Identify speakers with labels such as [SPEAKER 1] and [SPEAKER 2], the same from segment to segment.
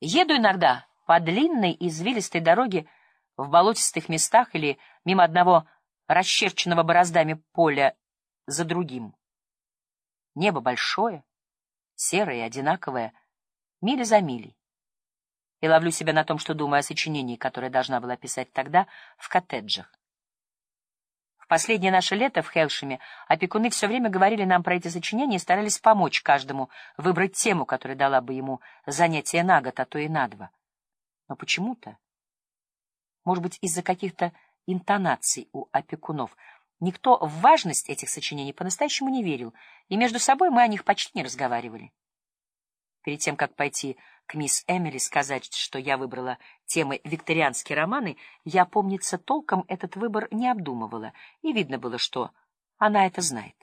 [SPEAKER 1] Еду иногда по длинной извилистой дороге в болотистых местах или мимо одного расчерченного бороздами поля за другим. Небо большое, серое и одинаковое, мили за милей. И ловлю себя на том, что думаю о сочинении, которое должна была писать тогда в коттеджах. В последнее наше лето в Хелшеме опекуны все время говорили нам про эти сочинения и старались помочь каждому выбрать тему, которая дала бы ему занятие на год, а то и на два. Но почему-то, может быть, из-за каких-то интонаций у опекунов, никто в важность этих сочинений по-настоящему не верил, и между собой мы о них почти не разговаривали. Перед тем, как пойти к мисс Эмили сказать, что я выбрала темы викторианские романы, я, помнится, толком этот выбор не обдумывала, и видно было, что она это знает.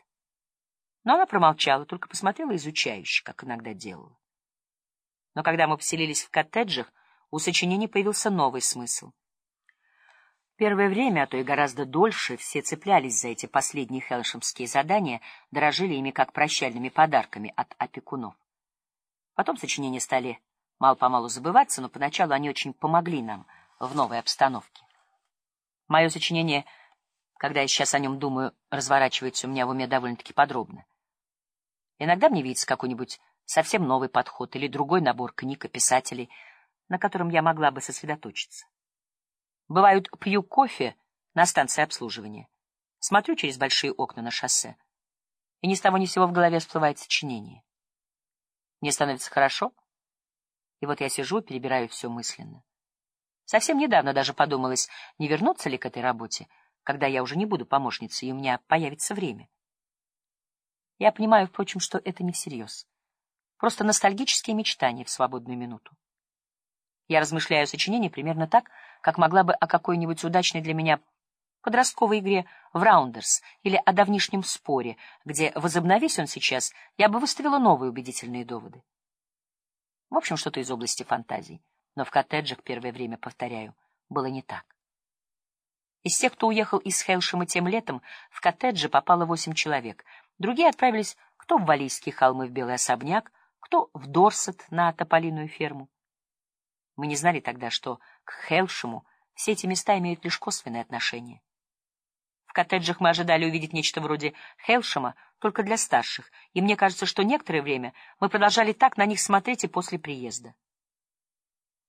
[SPEAKER 1] Но она промолчала, только посмотрела изучающе, как иногда делала. Но когда мы поселились в коттеджах, у сочинений появился новый смысл. Первое время, а то и гораздо дольше, все цеплялись за эти последние хелшемские задания, дорожили ими как прощальными подарками от опекунов. Потом сочинения стали мало-помалу забываться, но поначалу они очень помогли нам в новой обстановке. Мое сочинение, когда я сейчас о нем думаю, разворачивается у меня в уме довольно-таки подробно. Иногда мне видится какой-нибудь совсем новый подход или другой набор книг и писателей, на котором я могла бы сосредоточиться. Бывают, пью кофе на станции обслуживания, смотрю через большие окна на шоссе, и ни с того ни с сего в голове всплывает сочинение. Мне становится хорошо, и вот я сижу, перебираю все мысленно. Совсем недавно даже подумалось, не вернуться ли к этой работе, когда я уже не буду помощницей, и у меня появится время. Я понимаю, впрочем, что это не всерьез. Просто ностальгические мечтания в свободную минуту. Я размышляю о сочинении примерно так, как могла бы о какой-нибудь удачной для меня подростковой игре в раундерс или о давнишнем споре, где, возобновись он сейчас, я бы выставила новые убедительные доводы. В общем, что-то из области фантазий. Но в коттеджах первое время, повторяю, было не так. Из тех, кто уехал из Хелшема тем летом, в коттеджи попало восемь человек. Другие отправились кто в Валийские холмы в Белый особняк, кто в Дорсет на тополиную ферму. Мы не знали тогда, что к Хелшему все эти места имеют лишь косвенное отношение. В коттеджах мы ожидали увидеть нечто вроде Хелшема, только для старших, и мне кажется, что некоторое время мы продолжали так на них смотреть и после приезда.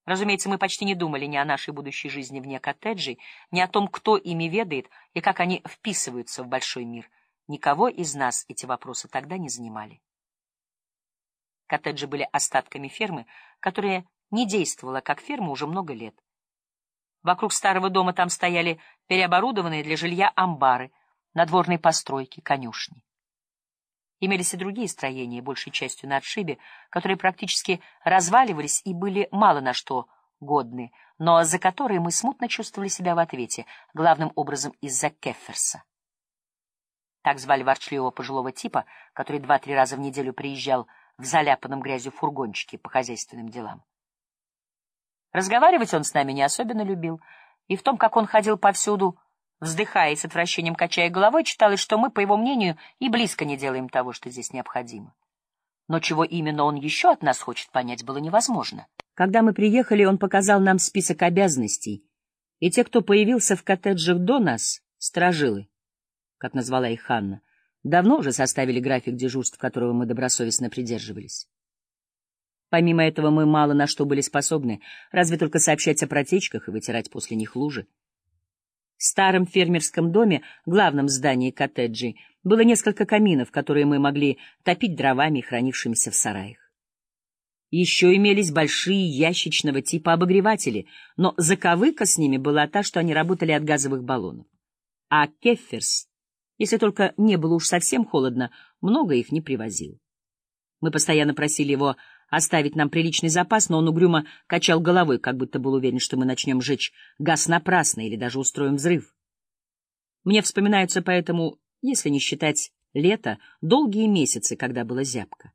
[SPEAKER 1] Разумеется, мы почти не думали ни о нашей будущей жизни вне коттеджей, ни о том, кто ими ведает и как они вписываются в большой мир. Никого из нас эти вопросы тогда не занимали. Коттеджи были остатками фермы, которая не действовала как ферма уже много лет. Вокруг старого дома там стояли переоборудованные для жилья амбары, надворные постройки, конюшни. Имелись и другие строения, большей частью на отшибе, которые практически разваливались и были мало на что годны, но за которые мы смутно чувствовали себя в ответе, главным образом из-за Кефферса. Так звали ворчливого пожилого типа, который два-три раза в неделю приезжал в заляпанном грязью фургончике по хозяйственным делам. Разговаривать он с нами не особенно любил, и в том, как он ходил повсюду, вздыхая и с отвращением качая головой, читалось, что мы, по его мнению, и близко не делаем того, что здесь необходимо. Но чего именно он еще от нас хочет понять, было невозможно. Когда мы приехали, он показал нам список обязанностей, и те, кто появился в коттеджах до нас, сторожилы, как назвала их Ханна, давно уже составили график дежурств, которого мы добросовестно придерживались. Помимо этого мы мало на что были способны, разве только сообщать о протечках и вытирать после них лужи. В старом фермерском доме, главном здании коттеджей, было несколько каминов, которые мы могли топить дровами, хранившимися в сараях. Еще имелись большие ящичного типа обогреватели, но заковыка с ними была та, что они работали от газовых баллонов. А Кефферс, если только не было уж совсем холодно, много их не привозил. Мы постоянно просили его оставить нам приличный запас, но он угрюмо качал головой, как будто был уверен, что мы начнем жечь газ напрасно или даже устроим взрыв. Мне вспоминаются поэтому, если не считать лето, долгие месяцы, когда было зябко.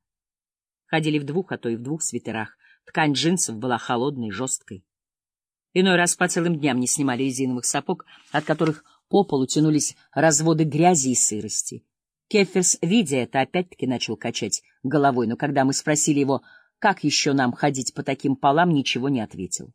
[SPEAKER 1] Ходили в двух, а то и в двух свитерах. Ткань джинсов была холодной, жесткой. Иной раз по целым дням не снимали резиновых сапог, от которых по полу тянулись разводы грязи и сырости. Кеферс, видя это, опять-таки начал качать головой, но когда мы спросили его, как еще нам ходить по таким полам, ничего не ответил.